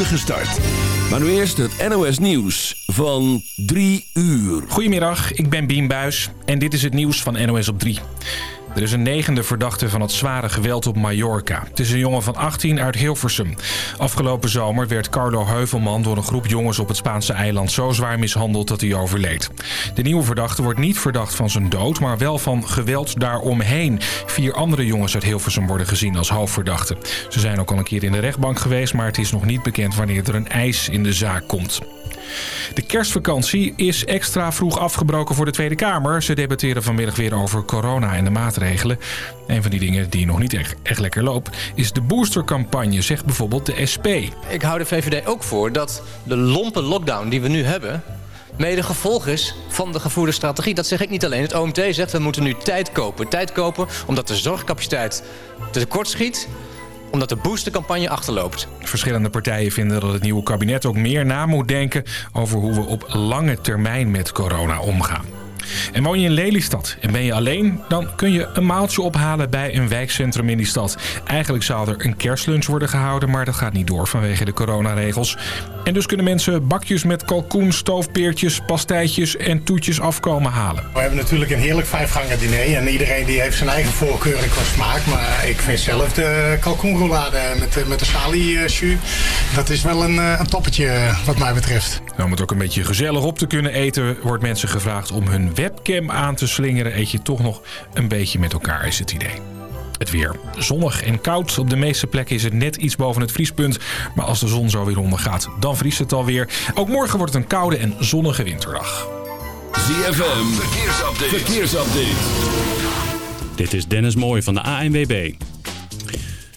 spoedige start. Maar nu eerst het NOS Nieuws van 3 uur. Goedemiddag, ik ben Bien Buis en dit is het nieuws van NOS op 3. Er is een negende verdachte van het zware geweld op Mallorca. Het is een jongen van 18 uit Hilversum. Afgelopen zomer werd Carlo Heuvelman door een groep jongens op het Spaanse eiland zo zwaar mishandeld dat hij overleed. De nieuwe verdachte wordt niet verdacht van zijn dood, maar wel van geweld daaromheen. Vier andere jongens uit Hilversum worden gezien als hoofdverdachten. Ze zijn ook al een keer in de rechtbank geweest, maar het is nog niet bekend wanneer er een eis in de zaak komt. De kerstvakantie is extra vroeg afgebroken voor de Tweede Kamer. Ze debatteren vanmiddag weer over corona en de maatregelen. Een van die dingen die nog niet echt, lekker loopt... is de boostercampagne, zegt bijvoorbeeld de SP. Ik hou de VVD ook voor dat de lompe lockdown die we nu hebben... mede gevolg is van de gevoerde strategie. Dat zeg ik niet alleen. Het OMT zegt we moeten nu tijd kopen. Tijd kopen omdat de zorgcapaciteit tekort schiet omdat de boostercampagne achterloopt. Verschillende partijen vinden dat het nieuwe kabinet ook meer na moet denken... over hoe we op lange termijn met corona omgaan. En woon je in Lelystad en ben je alleen, dan kun je een maaltje ophalen bij een wijkcentrum in die stad. Eigenlijk zou er een kerstlunch worden gehouden, maar dat gaat niet door vanwege de coronaregels. En dus kunnen mensen bakjes met kalkoen, stoofpeertjes, pastijtjes en toetjes afkomen halen. We hebben natuurlijk een heerlijk vijfgangen diner en iedereen die heeft zijn eigen voorkeur qua smaak. Maar ik vind zelf de kalkoenroulade met, de, met de salie jus, dat is wel een, een toppetje wat mij betreft. Nou, om het ook een beetje gezellig op te kunnen eten, wordt mensen gevraagd om hun webcam aan te slingeren. Eet je toch nog een beetje met elkaar, is het idee. Het weer. Zonnig en koud. Op de meeste plekken is het net iets boven het vriespunt. Maar als de zon zo weer ondergaat, dan vriest het alweer. Ook morgen wordt het een koude en zonnige winterdag. ZFM, verkeersupdate. verkeersupdate. Dit is Dennis Mooij van de ANWB.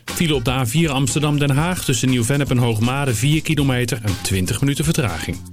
File op de A4 Amsterdam-Den Haag tussen Nieuw-Vennep en Hoogmade 4 kilometer en 20 minuten vertraging.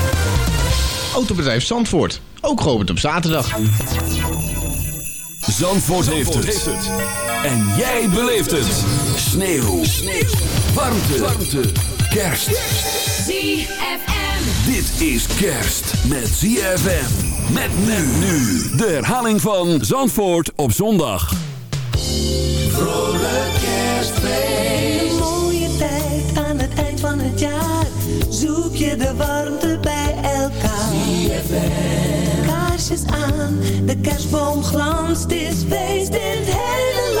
Autobedrijf Zandvoort, ook geopend op zaterdag. Zandvoort, heeft, het. En jij beleeft het. Sneeuw. Sneeuw. Warmte. Warmte. Kerst. ZFM. Dit is kerst met ZFM. Met men nu. De herhaling van Zandvoort op zondag. Vrolijk kerstfeest. Een mooie tijd aan het eind van het jaar. Zoek je de warmte De kerstboom glanst. Is feest in het hele land.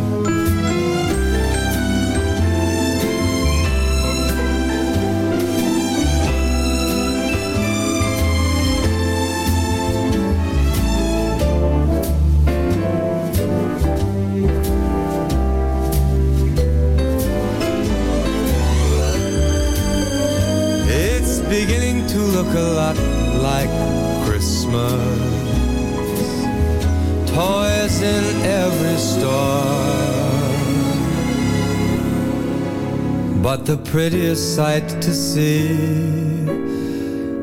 Prettiest sight to see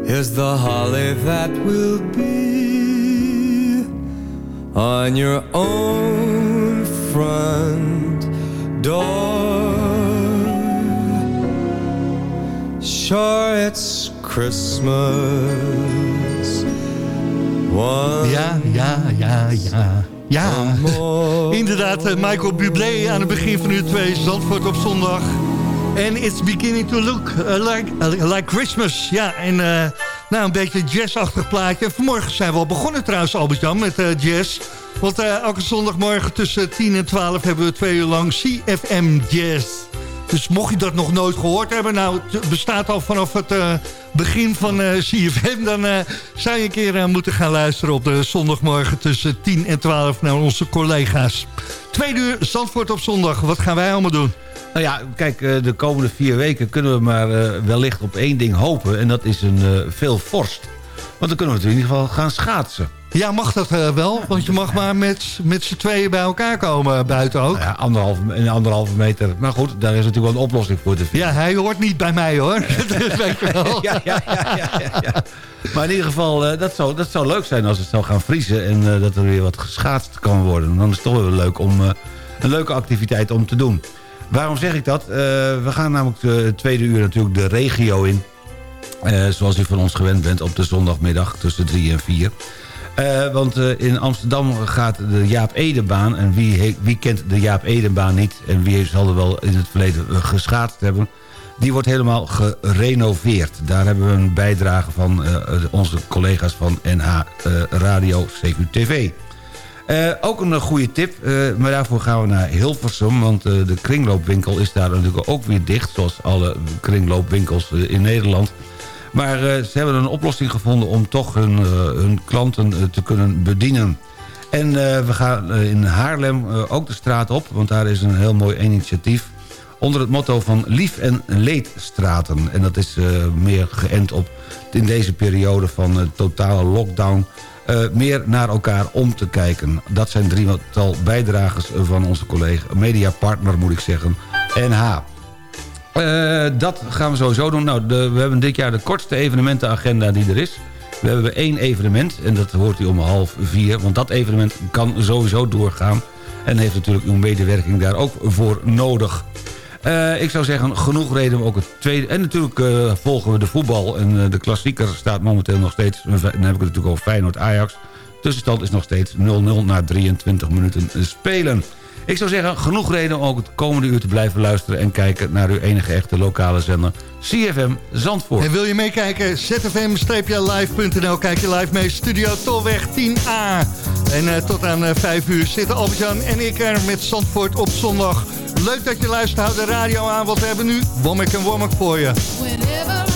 is the holly that will be on your own front door. Sure, it's Christmas. One Ja, ja, ja, ja. Ja, inderdaad, eh, Michael Bublé aan het begin van uur 2, Zandvoort op zondag. En it's beginning to look eh, like, eh, like Christmas. Ja, en eh, nou, een beetje jazzachtig plaatje. Vanmorgen zijn we al begonnen trouwens, Albert-Jan, met eh, jazz. Want elke zondagmorgen tussen 10 en 12 hebben we twee uur lang CFM Jazz. Dus mocht je dat nog nooit gehoord hebben... nou, het bestaat al vanaf het begin van eh, CFM... dan zou je een keer eh, moeten gaan luisteren op de zondagmorgen... tussen 10 en 12 naar onze collega's. Tweede uur, Zandvoort op zondag. Wat gaan wij allemaal doen? Nou ja, kijk, eh, de komende vier weken kunnen we maar eh, wellicht op één ding hopen. En dat is een eh, veel vorst. Want dan kunnen we in ieder geval gaan schaatsen. Ja, mag dat eh, wel? Want je mag maar met, met z'n tweeën bij elkaar komen buiten ook. Nou ja, anderhalve, een anderhalve meter. Maar goed, daar is natuurlijk wel een oplossing voor te vinden. Ja, hij hoort niet bij mij hoor. dat weet wel. Ja, ja, ja, ja, ja. Maar in ieder geval, eh, dat, zou, dat zou leuk zijn als het zou gaan vriezen... en eh, dat er weer wat geschaatst kan worden. Dan is het toch wel leuk om een leuke activiteit om te doen. Waarom zeg ik dat? We gaan namelijk de tweede uur natuurlijk de regio in. Zoals u van ons gewend bent op de zondagmiddag tussen 3 en 4. Eh, want eh, in Amsterdam gaat de Jaap Edenbaan... en wie, wie kent de Jaap Edenbaan niet... en wie zal er wel in het verleden eh, geschaatst hebben... die wordt helemaal gerenoveerd. Daar hebben we een bijdrage van onze collega's van NH Radio CQTV. Ook een goede tip, maar daarvoor gaan we naar Hilversum... want de kringloopwinkel is daar natuurlijk ook weer dicht... zoals alle kringloopwinkels in Nederland... Maar eh, ze hebben een oplossing gevonden om toch hun, eh, hun klanten eh, te kunnen bedienen. En we gaan in Haarlem ook de straat op, want daar is een heel mooi initiatief... onder het motto van Lief- en Leedstraten. En dat is meer geënt op in deze periode van totale lockdown... meer naar elkaar om te kijken. Dat zijn drietal bijdragers van onze collega, mediapartner moet ik zeggen, NH. Eh, dat gaan we sowieso doen. Nou, de, we hebben dit jaar de kortste evenementenagenda die er is. We hebben één evenement en dat hoort u om half vier. Want dat evenement kan sowieso doorgaan. En heeft natuurlijk uw medewerking daar ook voor nodig. Eh, ik zou zeggen, genoeg reden om ook het tweede... En natuurlijk eh, volgen we de voetbal. En de klassieker staat momenteel nog steeds... Dan heb ik het natuurlijk over Feyenoord-Ajax. Tussenstand is nog steeds 0-0 na 23 minuten spelen. Ik zou zeggen, genoeg reden om ook het komende uur te blijven luisteren... en kijken naar uw enige echte lokale zender, CFM Zandvoort. En wil je meekijken? zfm-live.nl. Kijk je live mee. Studio Tolweg 10A. En eh, tot aan eh, 5 uur zitten Albert-Jan en ik er met Zandvoort op zondag. Leuk dat je luistert. Houd de radio aan, want we hebben nu Womack en Womack voor je. Whenever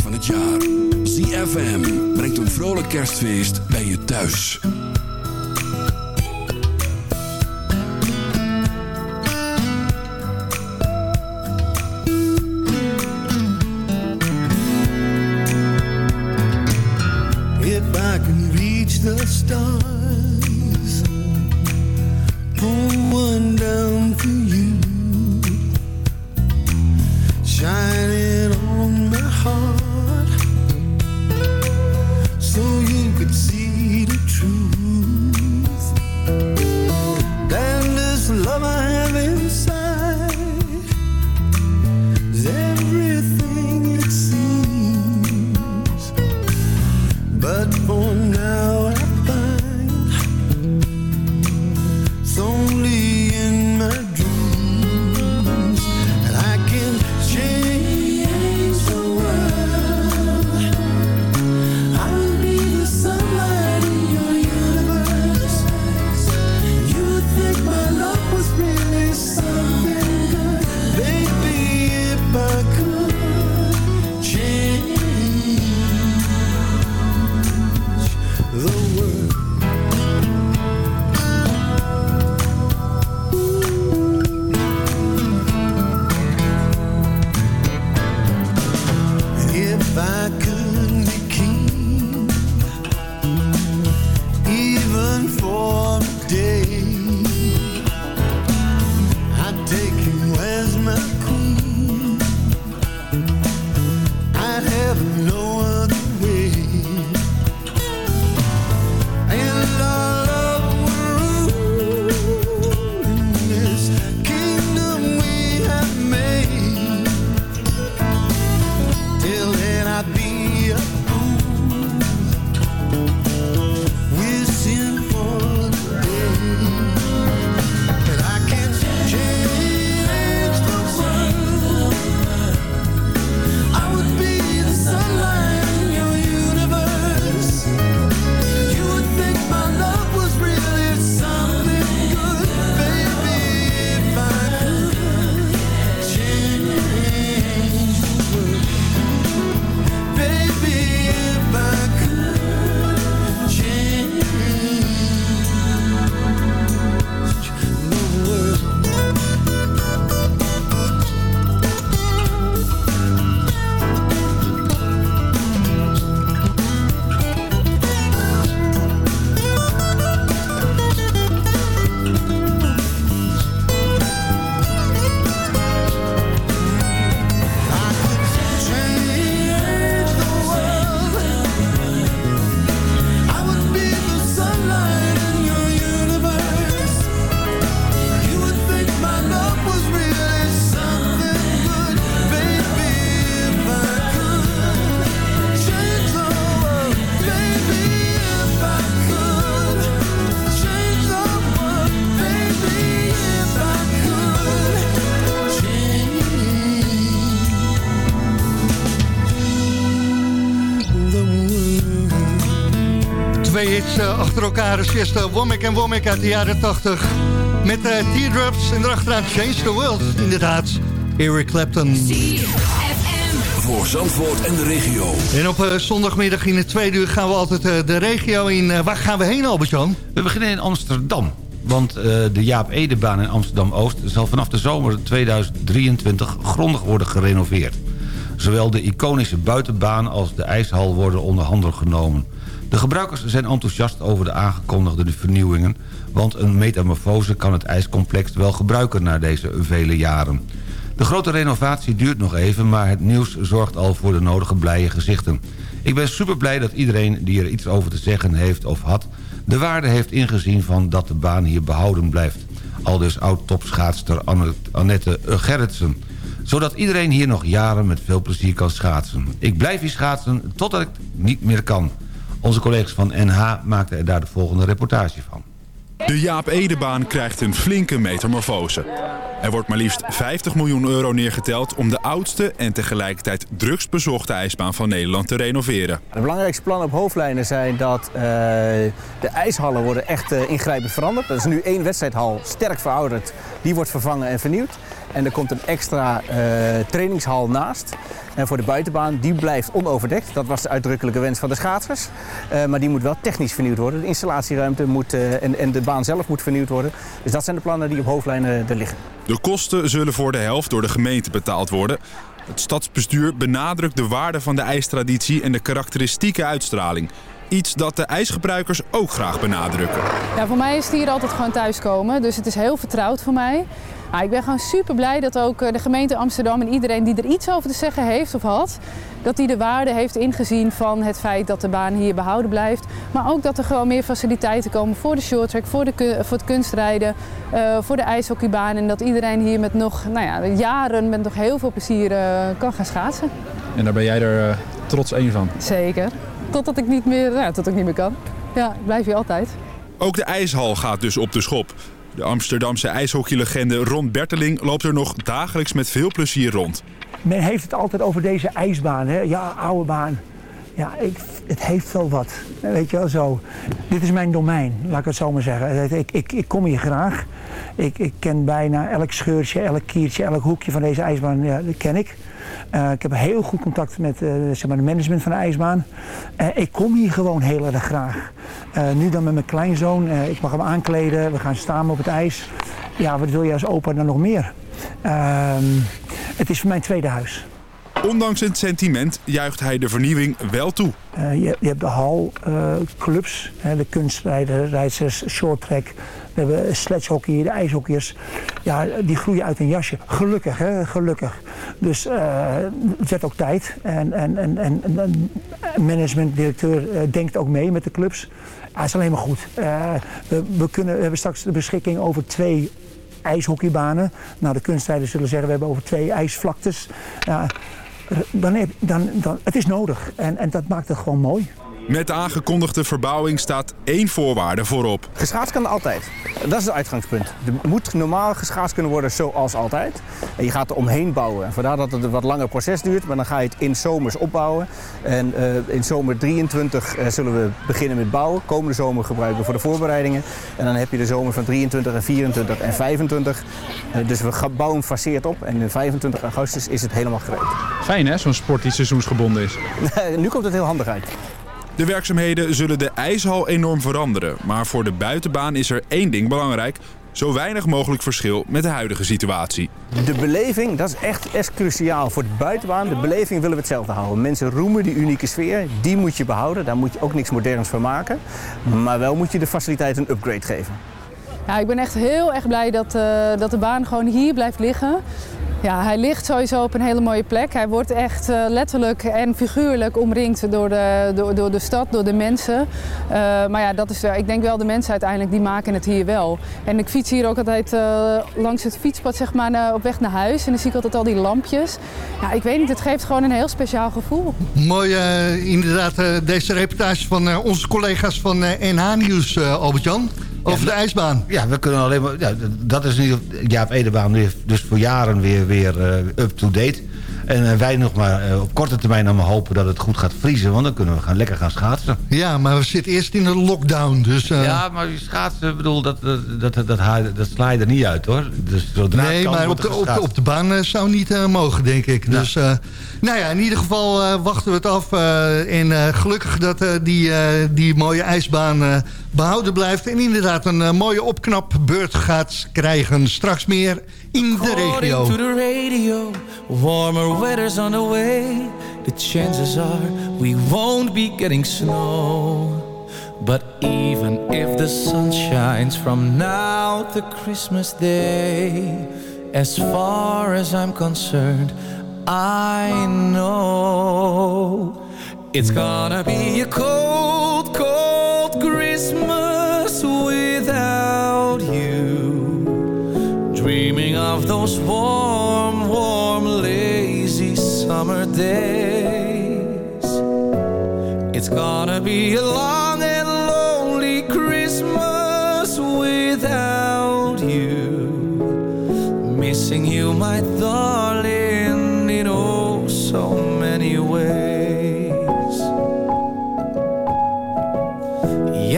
eind van het jaar. ZFM brengt een vrolijk kerstfeest bij je thuis. If I can reach the stars, Dus eerst Womack en Womack uit de jaren 80. Met uh, Teardrops en erachteraan Change the World. Inderdaad, Eric Clapton. Voor Zandvoort en de regio. En op eh, zondagmiddag in het tweede uur gaan we altijd eh, de regio in. Waar gaan we heen, Albert-Jan? We beginnen in Amsterdam. Want eh, de Jaap Edebaan in Amsterdam-Oost... zal vanaf de zomer 2023 grondig worden gerenoveerd. Zowel de iconische buitenbaan als de ijshal worden onder handen genomen. De gebruikers zijn enthousiast over de aangekondigde vernieuwingen... want een metamorfose kan het ijscomplex wel gebruiken na deze vele jaren. De grote renovatie duurt nog even, maar het nieuws zorgt al voor de nodige blije gezichten. Ik ben super blij dat iedereen die er iets over te zeggen heeft of had... de waarde heeft ingezien van dat de baan hier behouden blijft. Aldus oud-topschaatster Anne- Annette Gerritsen. Zodat iedereen hier nog jaren met veel plezier kan schaatsen. Ik blijf hier schaatsen totdat ik niet meer kan. Onze collega's van NH maakten er daar de volgende reportage van. De Jaap Edebaan krijgt een flinke metamorfose. Er wordt maar liefst 50 miljoen euro neergeteld om de oudste en tegelijkertijd drukst bezochte ijsbaan van Nederland te renoveren. De belangrijkste plannen op hoofdlijnen zijn dat eh, de ijshallen worden echt eh, ingrijpend veranderd. Er is nu één wedstrijdhal, sterk verouderd. Die wordt vervangen en vernieuwd. En er komt een extra eh, trainingshal naast. En voor de buitenbaan, die blijft onoverdekt. Dat was de uitdrukkelijke wens van de schaatsers. Eh, maar die moet wel technisch vernieuwd worden. De installatieruimte moet, eh, en, en de baan zelf moet vernieuwd worden. Dus dat zijn de plannen die op hoofdlijnen er liggen. De kosten zullen voor de helft door de gemeente betaald worden. Het stadsbestuur benadrukt de waarde van de ijstraditie en de karakteristieke uitstraling. Iets dat de ijsgebruikers ook graag benadrukken. Ja, voor mij is het hier altijd gewoon thuiskomen. Dus het is heel vertrouwd voor mij. Ah, ik ben gewoon super blij dat ook eh, de gemeente Amsterdam en iedereen die er iets over te zeggen heeft of had, dat die de waarde heeft ingezien van het feit dat de baan hier behouden blijft. Maar ook dat er gewoon meer faciliteiten komen voor de shorttrack, voor, de, voor het kunstrijden, eh, voor de ijshockeybaan. En dat iedereen hier met nog nou ja, jaren met nog heel veel plezier eh, kan gaan schaatsen. En daar ben jij er trots één van. Zeker. Totdat ik niet meer, nou, tot ik niet meer kan. Ja, ik blijf hier altijd. Ook de ijshal gaat dus op de schop. De Amsterdamse ijshockeylegende Ron Berteling loopt er nog dagelijks met veel plezier rond. Men heeft het altijd over deze ijsbaan. Hè? Ja, oude baan. Ja, ik, het heeft wel wat. Weet je wel zo. Dit is mijn domein, laat ik het zo maar zeggen. Ik, ik, ik kom hier graag. Ik, ik ken bijna elk scheurtje, elk kiertje, elk hoekje van deze ijsbaan. Ja, dat ken ik. Eh, ik heb heel goed contact met eh, zeg maar de management van de ijsbaan. Eh, ik kom hier gewoon heel erg graag. Nu dan met mijn kleinzoon. Ik mag hem aankleden. We gaan samen op het ijs. Ja, wat wil je als opa dan nog meer? Ehm, het is voor mijn tweede huis. Ondanks het sentiment juicht hij de vernieuwing wel toe. Eh, je, hebt de halclubs, de kunstrijders, shorttrack. We hebben sledgehockey, de ijshockeyers. Ja, die groeien uit een jasje. Gelukkig, hè, gelukkig. Dus eh, het werd ook tijd. En, en, en, en, en management, directeur eh, denkt ook mee met de clubs. Het is alleen maar goed. Eh, we, we, kunnen, we hebben straks de beschikking over twee ijshockeybanen. Nou, de kunstrijders zullen zeggen, we hebben over twee ijsvlaktes. Dan, heb- dan, dan, het is nodig en, en dat maakt het gewoon mooi. Met de aangekondigde verbouwing staat één voorwaarde voorop. Geschaatst kan altijd. Dat is het uitgangspunt. Er moet normaal geschaatst kunnen worden zoals altijd. En je gaat er omheen bouwen. En vandaar dat het een wat langer proces duurt. Maar dan ga je het in zomers opbouwen. En eh, in zomer 23 eh, zullen we beginnen met bouwen. Komende zomer gebruiken we voor de voorbereidingen. En dan heb je de zomer van 23 en 24 en 25. Eh, dus we gaan bouwen faseert op. En in 25 augustus is het helemaal gereed. Fijn hè, zo'n sport die seizoensgebonden is. nu komt het heel handig uit. De werkzaamheden zullen de ijshal enorm veranderen. Maar voor de buitenbaan is er één ding belangrijk. Zo weinig mogelijk verschil met de huidige situatie. De beleving, dat is echt, echt cruciaal voor de buitenbaan. De beleving willen we hetzelfde houden. Mensen roemen die unieke sfeer, die moet je behouden. Daar moet je ook niks moderns van maken. Maar wel moet je de faciliteiten een upgrade geven. Ja, ik ben echt heel erg blij dat, eh, dat de baan gewoon hier blijft liggen. Ja, hij ligt sowieso op een hele mooie plek. Hij wordt echt eh, letterlijk en figuurlijk omringd door de, door, door de stad, door de mensen. Eh, maar ja, dat is, wel- ik denk wel de mensen uiteindelijk, die maken het hier wel. En ik fiets hier ook altijd langs het fietspad zeg maar, op weg naar huis. En dan zie ik altijd al die lampjes. Ja, ik weet niet, het geeft gewoon een heel speciaal gevoel. Mooi inderdaad deze reportage van onze collega's van NH Nieuws, Albert-Jan. Over de ijsbaan. Ja, we kunnen alleen maar... Ja, dat is nu Jaap Edebaan weer, dus voor jaren weer, weer eh, up-to-date. En eh, wij nog maar eh, op korte termijn allemaal hopen dat het goed gaat vriezen. Want dan kunnen we gaan, lekker gaan schaatsen. Ja, maar we zitten eerst in een lockdown. Dus, Ja, maar schaatsen, bedoel, dat, dat, dat, dat, dat, haal- dat sla je er niet uit hoor. Dus zodra het nee, kan, maar op de, op, op de baan zou niet mogen, denk ik. Dus, nou ja, in ieder geval eh, wachten we het af. eh, en eh, gelukkig dat die, die mooie ijsbaan eh, behouden blijft. En inderdaad een mooie opknapbeurt gaat krijgen. Straks meer in de regio. To the radio, warmer weather's on the way. The chances are we won't be getting snow. But even if the sun shines from now to Christmas Day, as far as I'm concerned, I know it's gonna be a cold, cold Christmas without you. Dreaming of those warm, warm, lazy summer days. It's gonna be a long and lonely Christmas without you. Missing you, my darling,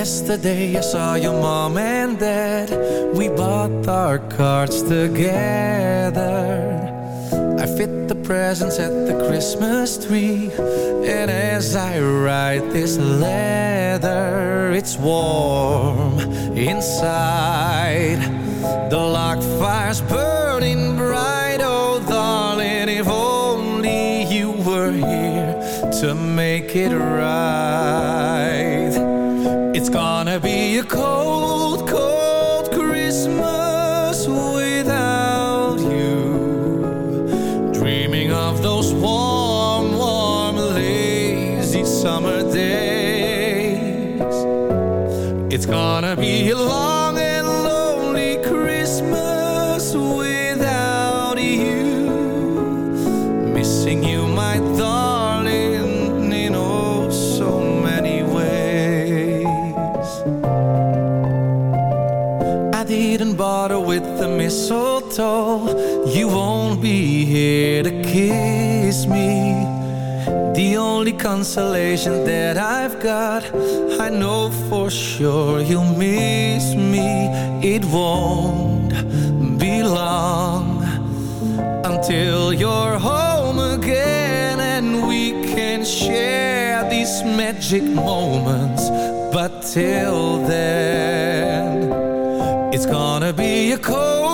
Yesterday I saw your mom and dad. We bought our cards together. I fit the presents at the Christmas tree. And as I write this letter, it's warm inside. The log fire's burning bright. Oh, darling, if only you were here to make it right. Gonna be a cold, cold Christmas without you. Dreaming of those warm, warm, lazy summer days. It's gonna be a long kiss me. The only consolation that I've got, I know for sure you'll miss me. It won't be long until you're home again and we can share these magic moments. But till then, it's gonna be a cold,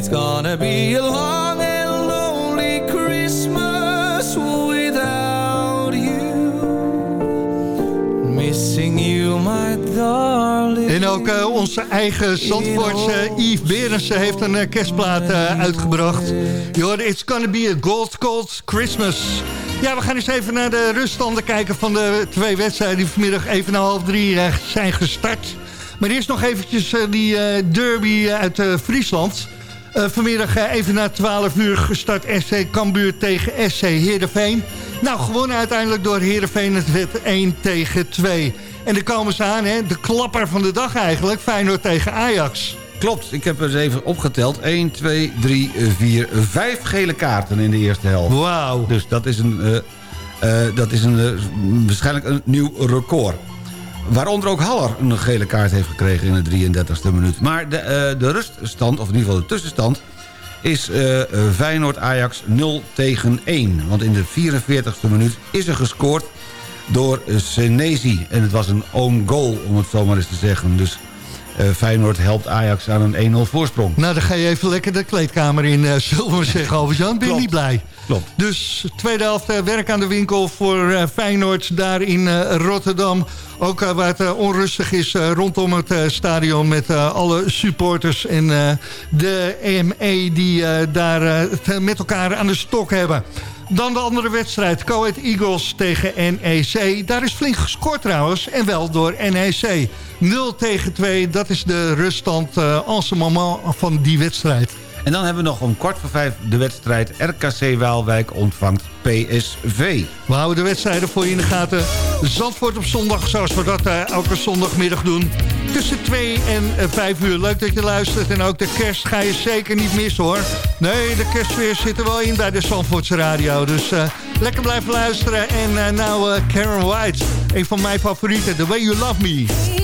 It's gonna be a long and lonely Christmas without you. Missing you, my darling. En ook eh, onze eigen Zandvoortse Yves Berensen heeft een eh, kerstplaat eh, uitgebracht. Hoorde It's Gonna Be a Gold Cold Christmas. Ja, we gaan eens even naar de ruststanden kijken van de twee wedstrijden... die vanmiddag even na half drie zijn gestart. Maar eerst nog eventjes die derby uit Friesland... Eh, vanmiddag eh, even na 12 uur gestart SC Cambuur tegen SC Heerenveen. Nou, gewonnen uiteindelijk door Heerenveen. Het werd 1 tegen 2. En dan komen ze aan, hè? de klapper van de dag eigenlijk. Feyenoord tegen Ajax. Klopt, ik heb eens even opgeteld. 1, 2, 3, 4, 5 gele kaarten in de eerste helft. Wauw. Dus dat is, een, eh, dat is een, waarschijnlijk een nieuw record. Waaronder ook Haller een gele kaart heeft gekregen in de 33e minuut. Maar de, eh, de ruststand, of in ieder geval de tussenstand... is eh, eh, Feyenoord-Ajax 0 tegen 1. Want in de 44e minuut is er gescoord door Senesi. En het was een own goal, om het zo maar eens te zeggen. Dus Feyenoord helpt Ajax aan een 1-0 voorsprong. Nou, dan ga je even lekker de kleedkamer in, eh, zullen we zeggen, Albert-Jan. Ben je niet blij? Klopt. Dus tweede helft eh, werk aan de winkel voor eh, Feyenoord daar in eh, Rotterdam. Ook eh, waar het eh, onrustig is eh, rondom het eh, stadion met eh, alle supporters en eh, de EME die eh, daar eh, het met elkaar aan de stok hebben. Dan de andere wedstrijd, Coed Eagles tegen NEC. Daar is flink gescoord trouwens, en wel door NEC. 0 tegen 2, dat is de ruststand en ce moment van die wedstrijd. En dan hebben we nog om kwart voor vijf de wedstrijd RKC Waalwijk ontvangt PSV. We houden de wedstrijden voor je in de gaten. Zandvoort op zondag, zoals we dat eh, elke zondagmiddag doen. Tussen 2 en eh, 5 uur. Leuk dat je luistert. En ook de kerst ga je zeker niet missen hoor. Nee, de kerstfeer zit er wel in bij de Zandvoortse radio. Dus eh, lekker blijven luisteren. En eh, nou eh, Karen White, een van mijn favorieten. The Way You Love Me.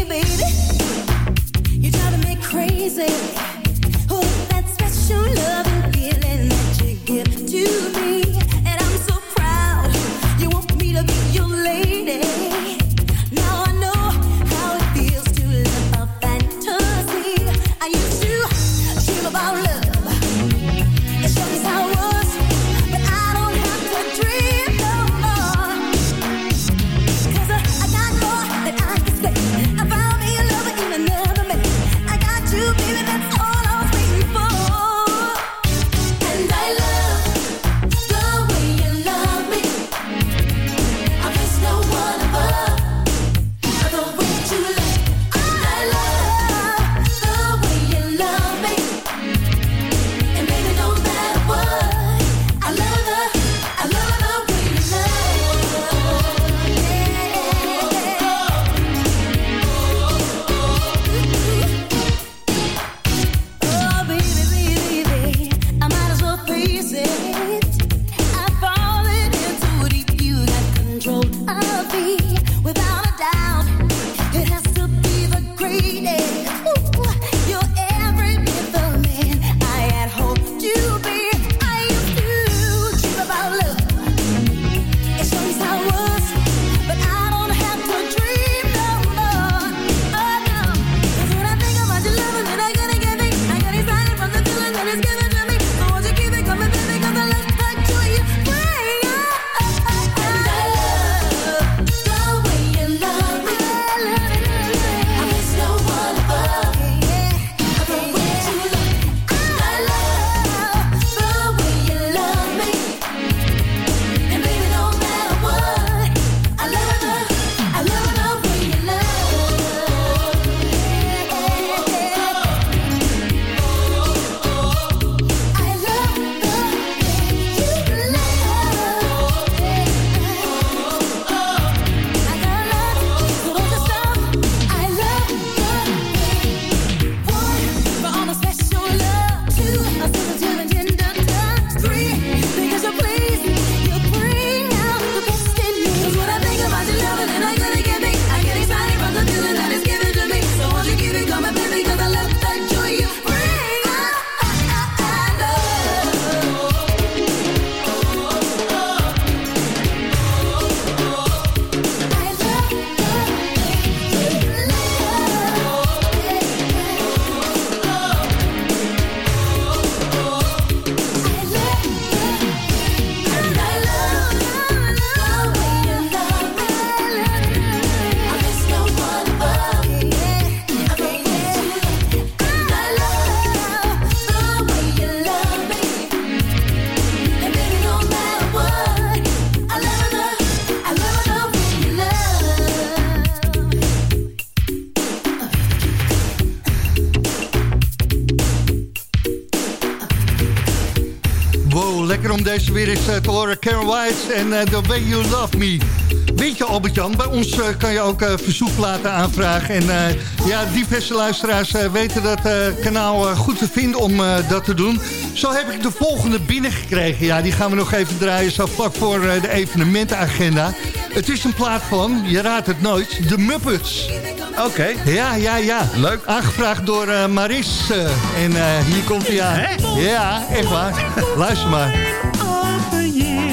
was lekker om deze weer eens eh, te horen. Karen White en eh, The Way You Love Me. Weet je Albert-Jan, bij ons eh, kan je ook eh, verzoekplaten aanvragen. En eh, ja, diverse luisteraars weten dat kanaal goed te vinden om dat te doen. Zo heb ik de volgende binnengekregen. Ja, die gaan we nog even draaien, zo vlak voor de evenementenagenda. Het is een plaat van, je raadt het nooit, de Muppets. Oké. Ja, ja, ja. Leuk. Aangevraagd door eh, Maris. eh, en eh, hier komt hij aan. Ja, echt waar. Luister maar. of the year.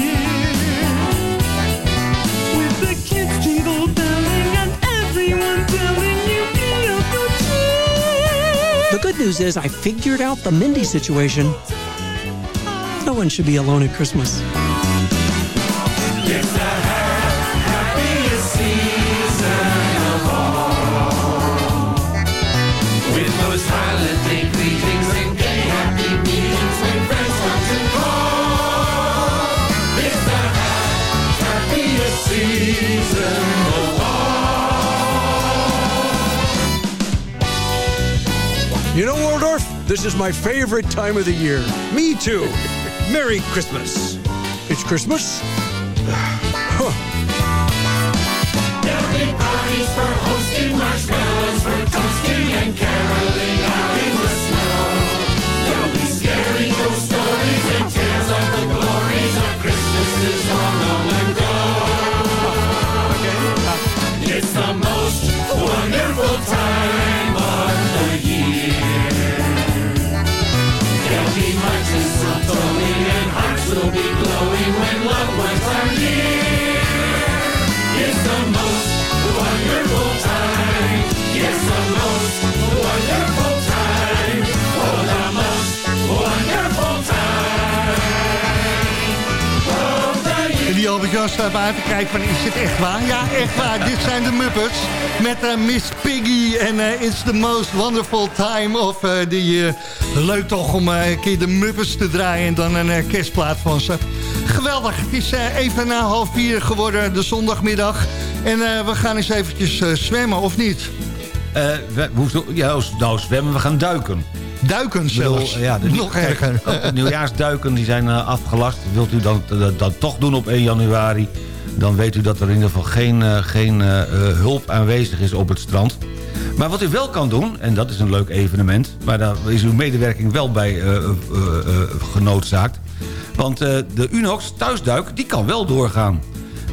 With the kids jingle belling and everyone telling you beautiful cheer. The good news is I figured out the Mindy situation. No one should be alone at Christmas. Is my favorite time of the year. Me too. Merry Christmas. It's Christmas? Huh. For hosting, marshmallows for toasting, and caroling will be glowing when loved ones are near. Year. En die Albert-Jan staat bij even kijken van, is dit echt waar? Ja, echt waar. Dit zijn de Muppets met eh, Miss Piggy. En eh, It's the most wonderful time of eh, the year. Leuk toch om eh, een keer de Muppets te draaien en dan een eh, kerstplaat van ze. Geweldig. Het is eh, even na half vier geworden, de zondagmiddag. En eh, we gaan eens eventjes eh, zwemmen, of niet? Eh, we, hoezo- ja, nou zwemmen, we gaan duiken. Duiken zelfs. ja, de- Nog erger. de nieuwjaarsduiken die zijn eh, afgelast. Wilt u dat, dat, dat toch doen op 1 januari... dan weet u dat er in ieder geval geen, eh, geen eh, eh, hulp aanwezig is op het strand. Maar wat u wel kan doen, en dat is een leuk evenement... maar daar is uw medewerking wel bij eh, eh, eh, genoodzaakt... want eh, de Unox thuisduik, die kan wel doorgaan.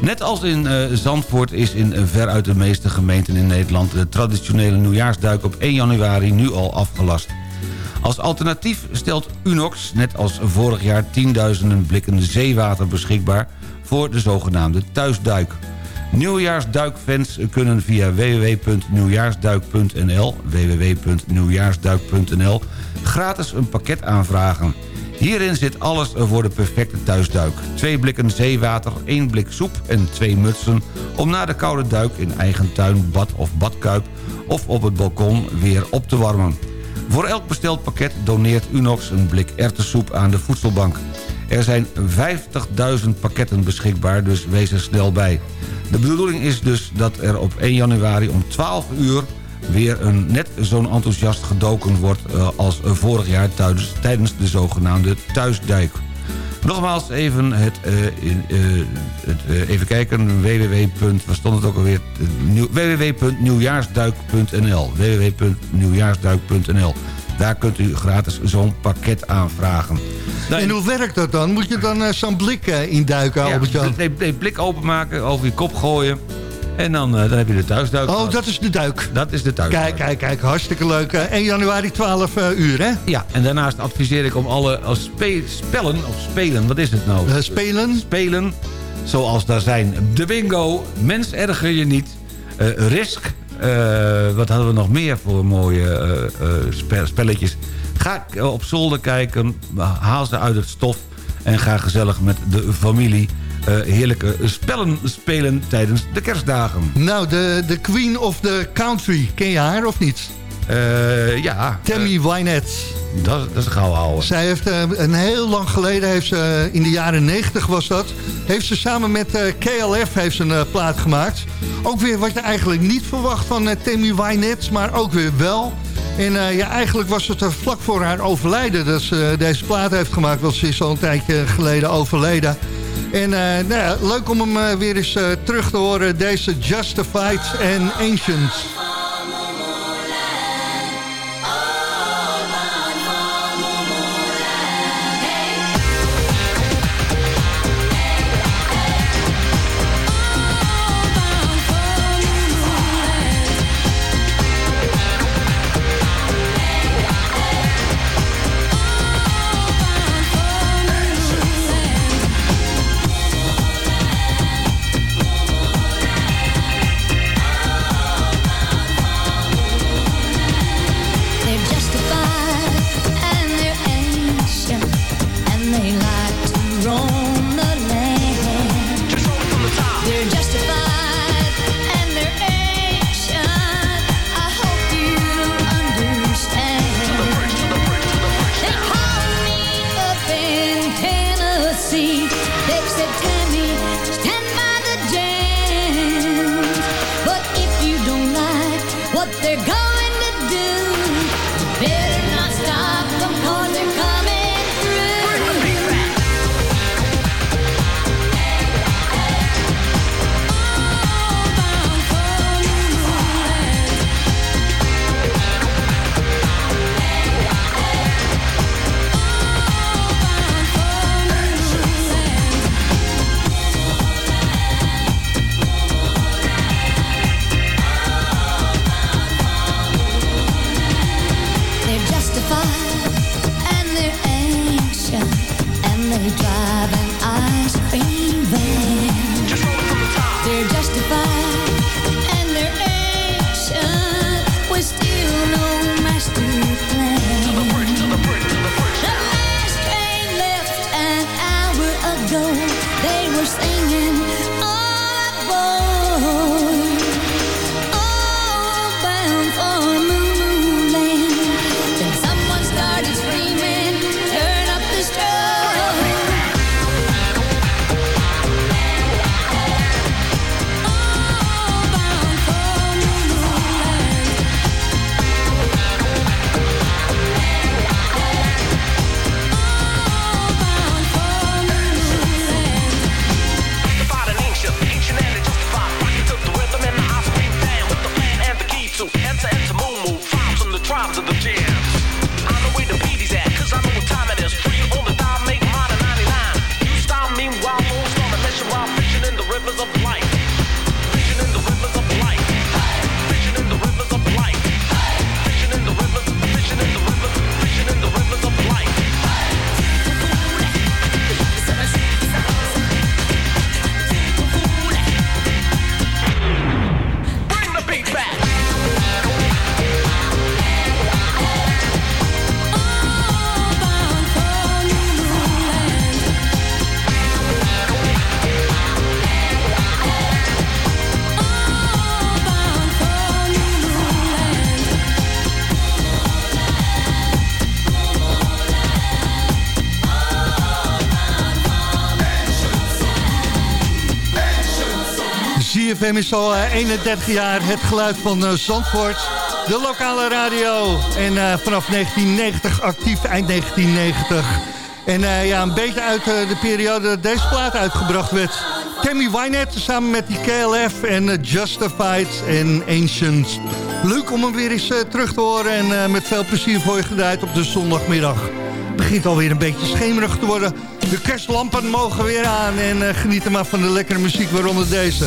Net als in eh, Zandvoort is in eh, veruit de meeste gemeenten in Nederland... de traditionele nieuwjaarsduik op 1 januari nu al afgelast. Als alternatief stelt Unox, net als vorig jaar... tienduizenden blikken zeewater beschikbaar voor de zogenaamde thuisduik. Nieuwjaarsduikfans kunnen via www.nieuwjaarsduik.nl www.nieuwjaarsduik.nl gratis een pakket aanvragen. Hierin zit alles voor de perfecte thuisduik. Twee blikken zeewater, één blik soep en twee mutsen... om na de koude duik in eigen tuin, bad of badkuip... of op het balkon weer op te warmen. Voor elk besteld pakket doneert Unox een blik erwtensoep aan de voedselbank. Er zijn 50.000 pakketten beschikbaar, dus wees er snel bij. De bedoeling is dus dat er op 1 januari om 12 uur... weer een net zo'n enthousiast gedoken wordt eh, als vorig jaar tijdens, de zogenaamde thuisdijk. Nogmaals even het, eh, in, eh, het eh, even kijken, www. Waar stond het ook alweer? Nieuw- www.nieuwjaarsduik.nl www.nieuwjaarsduik.nl Daar kunt u gratis zo'n pakket aanvragen. En hoe werkt dat dan? Moet je dan zo'n blik induiken, Ja, Albert-Jan? nee, nee, blik openmaken, over je kop gooien. En dan, eh, dan heb je de thuisduik. Oh, gehad. dat is de duik. Dat is de thuisduik. Kijk, kijk, kijk. Hartstikke leuk. Eh, 1 januari 12 eh, uur, hè? Ja, en daarnaast adviseer ik om alle als spe- spellen, of spelen, wat is het nou? Eh, spelen? Spelen, zoals daar zijn de bingo, mens erger je niet, eh, risk, eh, wat hadden we nog meer voor mooie eh, eh, spe- spelletjes. Ga eh, op zolder kijken, haal ze uit het stof en ga gezellig met de familie eh, eh, heerlijke spellen spelen tijdens de kerstdagen. Nou, de, de Queen of the Country, ken je haar of niet? Eh, ja. Tammy eh, Wynette. Dat, dat is gauw ouwe. Zij heeft een heel lang geleden, heeft ze, in de jaren 90 was dat... heeft ze samen met KLF heeft ze een plaat gemaakt. Ook weer wat je eigenlijk niet verwacht van Tammy Wynette, maar ook weer wel. En ja, eigenlijk was het er vlak voor haar overlijden dat ze deze plaat heeft gemaakt... want ze is al een tijdje geleden overleden. En eh, nou leuk om hem eh, weer eens eh, terug te horen, deze Justified and Ancient. ZFM is al eh, 31 jaar het geluid van eh, Zandvoort. De lokale radio. En eh, vanaf 1990 actief, eind 1990. En ja, een beetje uit de periode dat deze plaat uitgebracht werd. Tammy Wynette samen met die KLF en Justified en Ancient. Leuk om hem weer eens terug te horen en met veel plezier voor je gedraaid op de zondagmiddag. Het begint alweer een beetje schemerig te worden. De kerstlampen mogen weer aan en geniet er maar van de lekkere muziek, waaronder deze.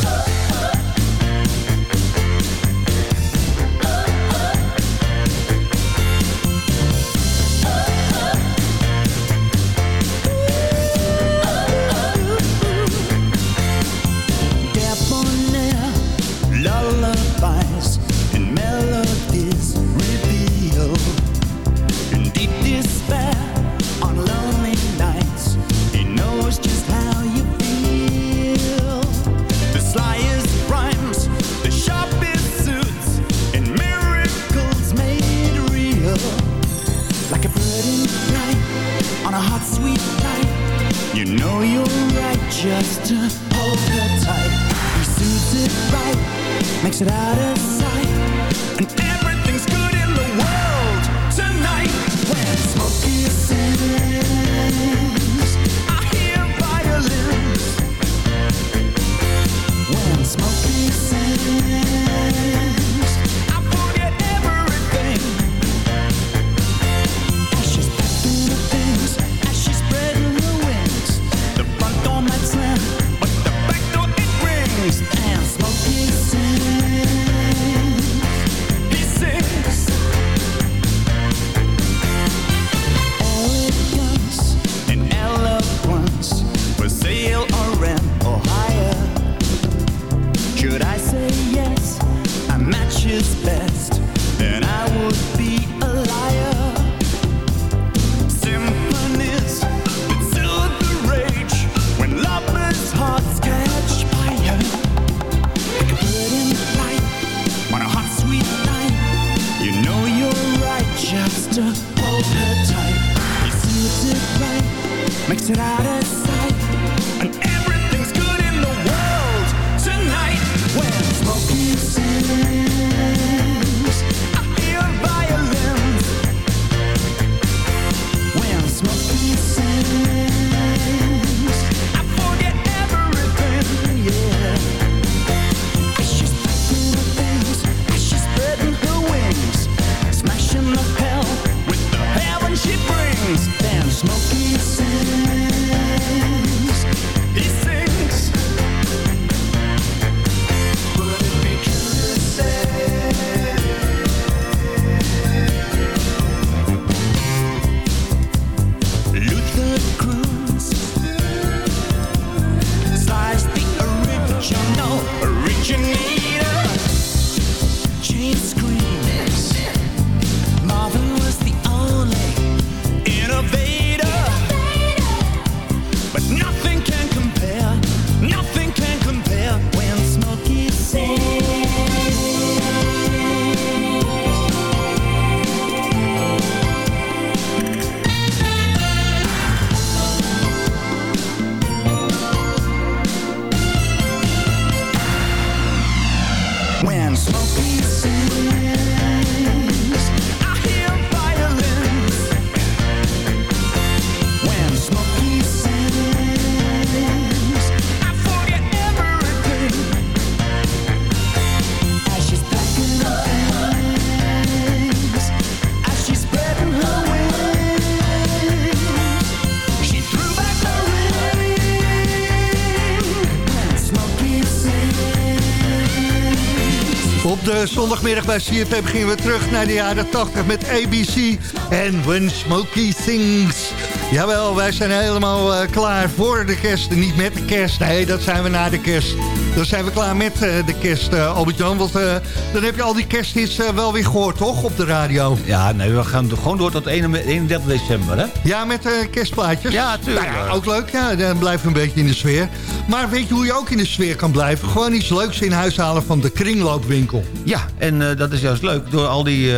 De zondagmiddag bij CFM gingen we terug naar de jaren 80 met ABC en When Smokey Sings. Jawel, wij zijn helemaal eh, klaar voor de kerst. Niet met de kerst, nee, dat zijn we na de kerst. Dan zijn we klaar met eh, de kerst, eh, Albert-Jan. Want eh, dan heb je al die kersthits wel weer gehoord, toch, op de radio? Ja, nee, we gaan gewoon door tot 31 december, hè? Ja, met kerstplaatjes? Ja, tuurlijk. Nou ja, ook leuk, ja, dan blijven we een beetje in de sfeer. Maar weet je hoe je ook in de sfeer kan blijven? Gewoon iets leuks in huis halen van de kringloopwinkel. Ja, en dat is juist leuk. Door al die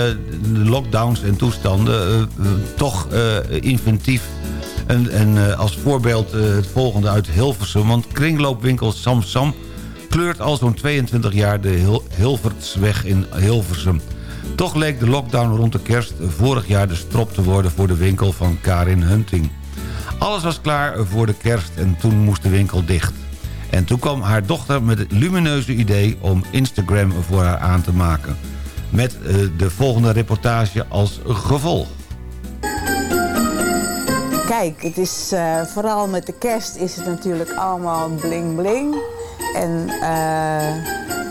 lockdowns en toestanden... toch inventief. En, en als voorbeeld het volgende uit Hilversum. Want kringloopwinkel Sam Sam kleurt al zo'n 22 jaar de Hil Hilvertsweg in Hilversum. Toch leek de lockdown rond de kerst vorig jaar de strop te worden... voor de winkel van Karin Hunting. Alles was klaar voor de kerst en toen moest de winkel dicht. En toen kwam haar dochter met het lumineuze idee om Instagram voor haar aan te maken. Met eh, de volgende reportage als gevolg. Kijk, het is eh, vooral met de kerst is het natuurlijk allemaal bling bling. En eh,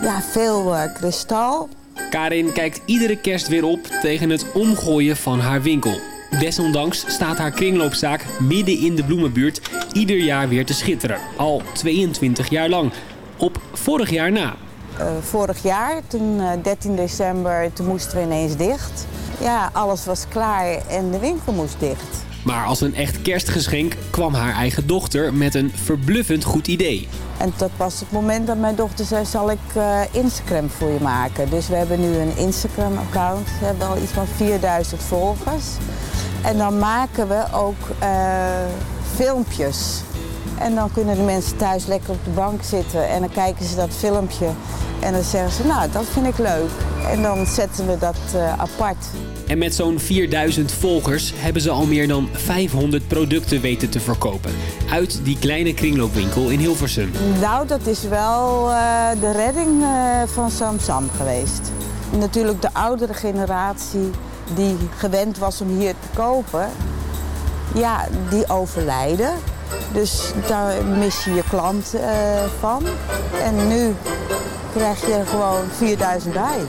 ja, veel eh, kristal. Karin kijkt iedere kerst weer op tegen het omgooien van haar winkel. Desondanks staat haar kringloopzaak midden in de bloemenbuurt ieder jaar weer te schitteren. Al 22 jaar lang. Op vorig jaar na. Eh, vorig jaar, toen eh, 13 december, toen moesten we ineens dicht. Ja, alles was klaar en de winkel moest dicht. Maar als een echt kerstgeschenk kwam haar eigen dochter met een verbluffend goed idee. En dat was het moment dat mijn dochter zei, zal ik eh, Instagram voor je maken. Dus we hebben nu een Instagram-account, we hebben al iets van 4000 volgers. En dan maken we ook eh, filmpjes. En dan kunnen de mensen thuis lekker op de bank zitten en dan kijken ze dat filmpje. En dan zeggen ze, nou, dat vind ik leuk. En dan zetten we dat eh, apart. En met zo'n 4000 volgers hebben ze al meer dan 500 producten weten te verkopen. Uit die kleine kringloopwinkel in Hilversum. Nou, dat is wel eh, de redding eh, van Samsam geweest. Natuurlijk de oudere generatie die gewend was om hier te kopen, ja, die overlijden. Dus daar mis je je klant eh, van. En nu krijg je gewoon 4000 bij.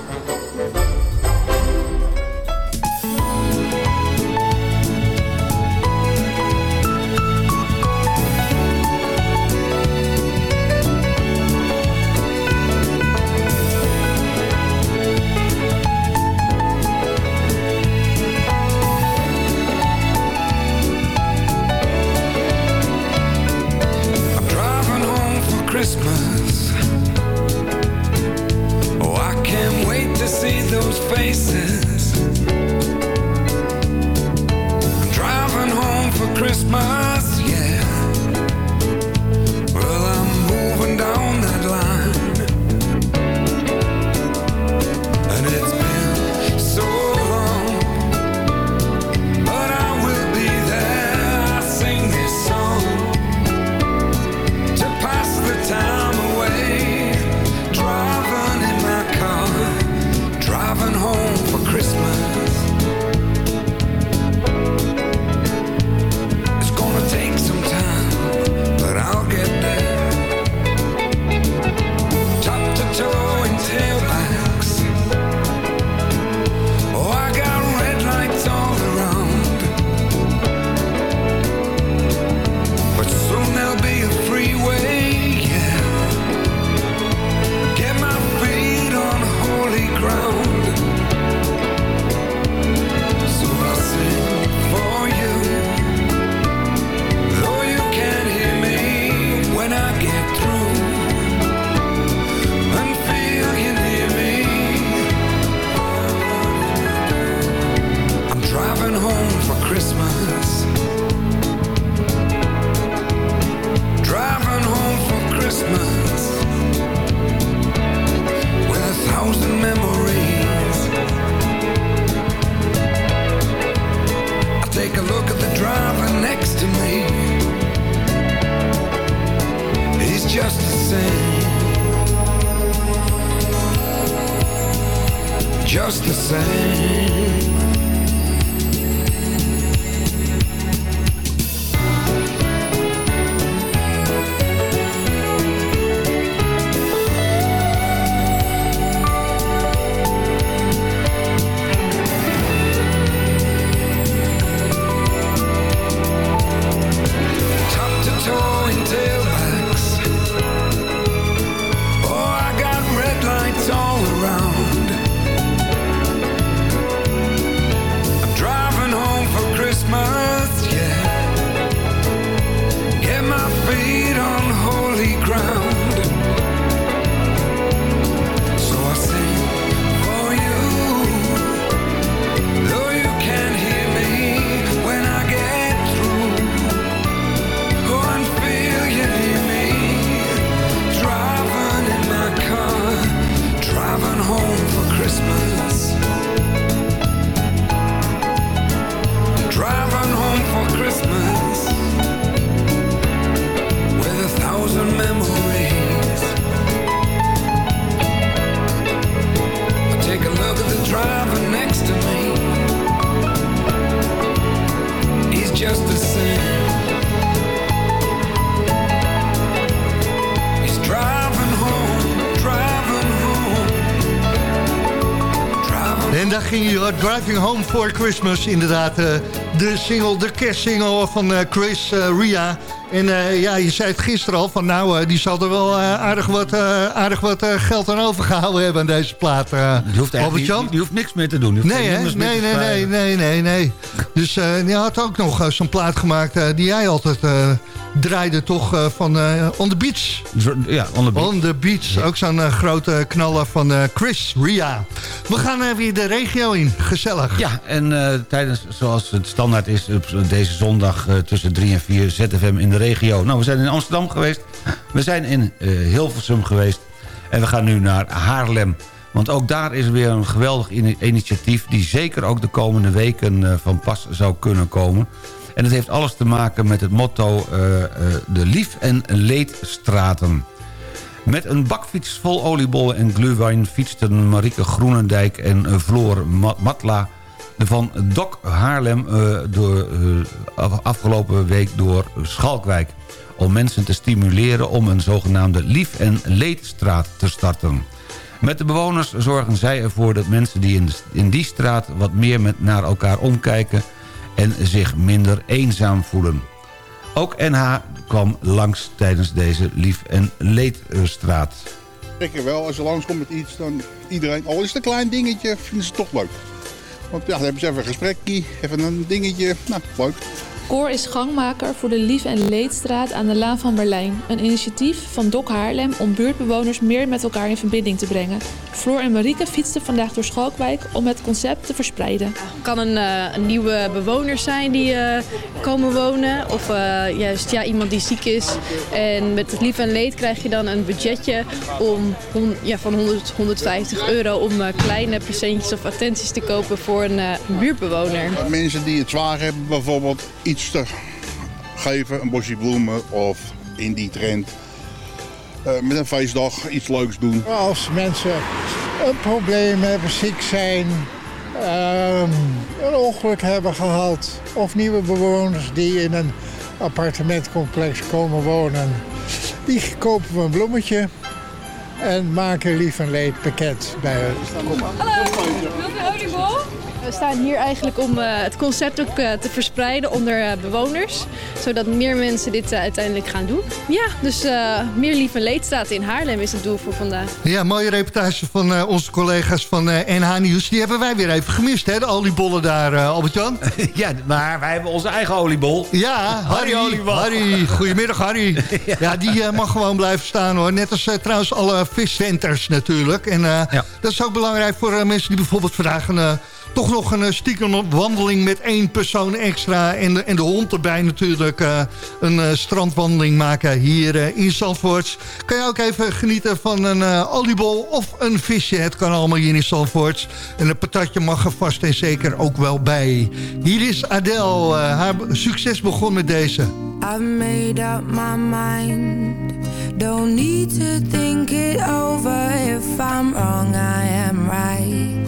Driving Home for Christmas. Inderdaad, eh, de single, de kerstsingle van eh, Chris eh, Ria. En ja, je zei het gisteren al, van nou, die zal er wel aardig wat, aardig wat geld aan overgehouden hebben aan deze plaat. Die hoeft, eigenlijk die hoeft niks meer te doen. Nee, hè? nee, nee, nee, nee, nee, nee. Dus je had ook nog zo'n plaat gemaakt die jij altijd draaide, toch? eh, van eh, On The Beach. Ja, On The Beach. On The Beach. Ook zo'n eh, grote knaller van Chris Ria. We gaan weer de regio in. Gezellig. Ja, en tijdens, zoals het standaard is, op deze zondag tussen 3 en 4 ZFM in de regio. Nou, we zijn in Amsterdam geweest. We zijn in Hilversum geweest. En we gaan nu naar Haarlem. Want ook daar is weer een geweldig ini- initiatief... die zeker ook de komende weken van pas zou kunnen komen. En het heeft alles te maken met het motto... eh, eh, de Lief- en Leedstraten. Met een bakfiets vol oliebollen en glühwein fietsten Marieke Groenendijk en eh, Floor Ma- Matla van Dok Haarlem door, af- afgelopen week door Schalkwijk. Om mensen te stimuleren om een zogenaamde lief- en leedstraat te starten. Met de bewoners zorgen zij ervoor dat mensen die in die straat wat meer met naar elkaar omkijken en zich minder eenzaam voelen. Ook NH kwam langs tijdens deze lief- en leedstraat. Zeker wel, als je langskomt met iets, dan iedereen, al is het een klein dingetje, vinden ze het toch leuk. Want ja, dan hebben ze even een gesprekje, even een dingetje, nou, leuk. Cor is gangmaker voor de Lief- en Leedstraat aan de Laan van Berlijn. Een initiatief van Dok Haarlem om buurtbewoners meer met elkaar in verbinding te brengen. Floor en Marieke fietsten vandaag door Schalkwijk om het concept te verspreiden. kan een, eh, een nieuwe bewoner zijn die eh, komen wonen. Of eh, juist ja, iemand die ziek is. En met het lief en leed krijg je dan een budgetje om, hon- ja, van 100, 150 euro... om eh, kleine presentjes of attenties te kopen voor een eh, buurtbewoner. Mensen die het zwaar hebben, bijvoorbeeld iets te geven, een bosje bloemen of in die trend. Eh, met een feestdag iets leuks doen. Als mensen een probleem hebben, ziek zijn, ehm, een ongeluk hebben gehad... of nieuwe bewoners die in een appartementcomplex komen wonen... die kopen we een bloemetje en maken lief en leed bekend bij hun. Hallo, wilt u oliebol? We staan hier eigenlijk om eh, het concept ook eh, te verspreiden onder eh, bewoners. Zodat meer mensen dit uiteindelijk gaan doen. Ja, dus eh, meer lief en leed staat in Haarlem is het doel voor vandaag. Ja, mooie reportage van eh, onze collega's van eh, NH Nieuws. Die hebben wij weer even gemist, hè? De oliebollen daar, eh, Albert-Jan. ja, maar wij hebben onze eigen oliebol. Ja, Harry. Harry. Harry, goedemiddag Harry. ja. die mag gewoon blijven staan hoor. Net als trouwens alle viscenters natuurlijk. En eh, dat is ook belangrijk voor mensen die bijvoorbeeld vandaag een eh, toch nog een eh, stiekem wandeling met één persoon extra... en de, en de hond erbij natuurlijk eh, een eh, strandwandeling maken hier in Zandvoort. Kan je ook even genieten van een oliebol of een visje. Het kan allemaal hier in Zandvoort. En een patatje mag er vast en zeker ook wel bij. Hier is Adele. haar succes begon met deze. I've made up my mind. Don't need to think it over. If I'm wrong, I am right.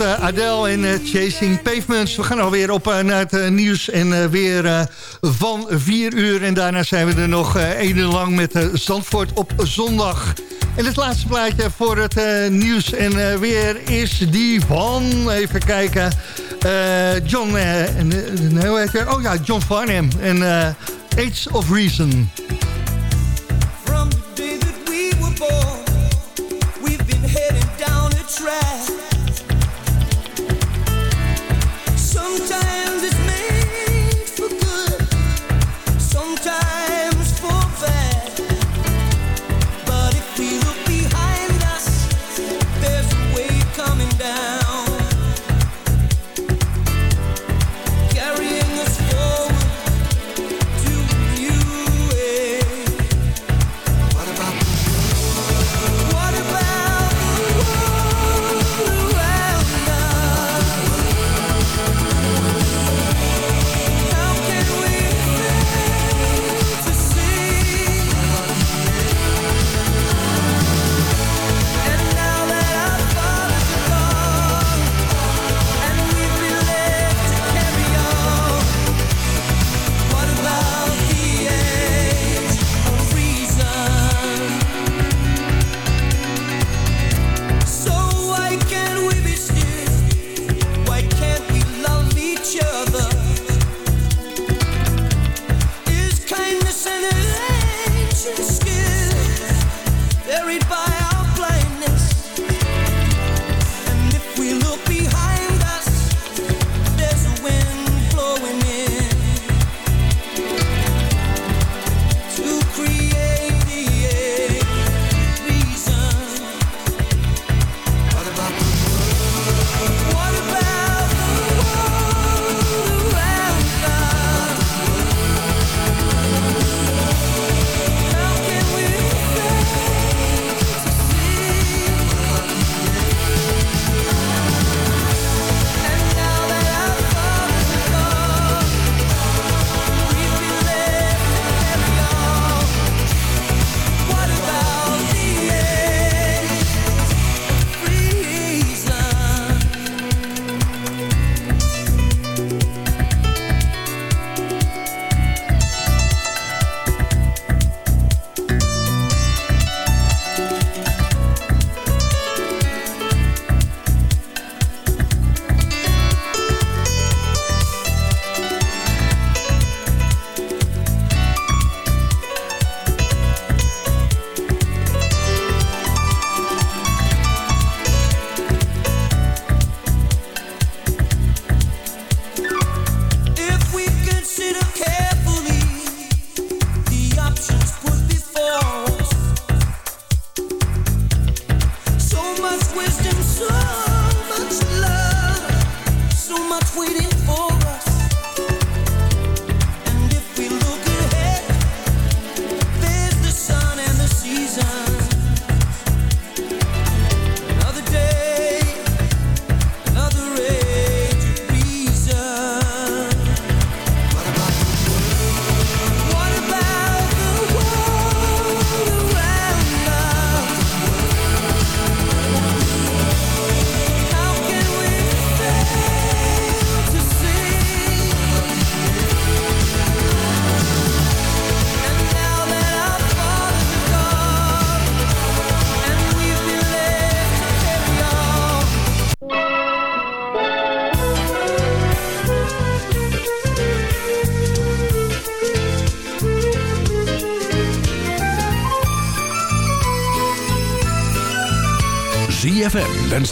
eh, Adele in eh, Chasing Pavements. We gaan alweer op eh, naar het nieuws en weer van 4 uur. En daarna zijn we er nog één uur lang met Zandvoort op zondag. En het laatste plaatje voor het nieuws en weer is die van... Even kijken. eh, John... en, hij? Oh ja, John Farnham. En eh Age of Reason.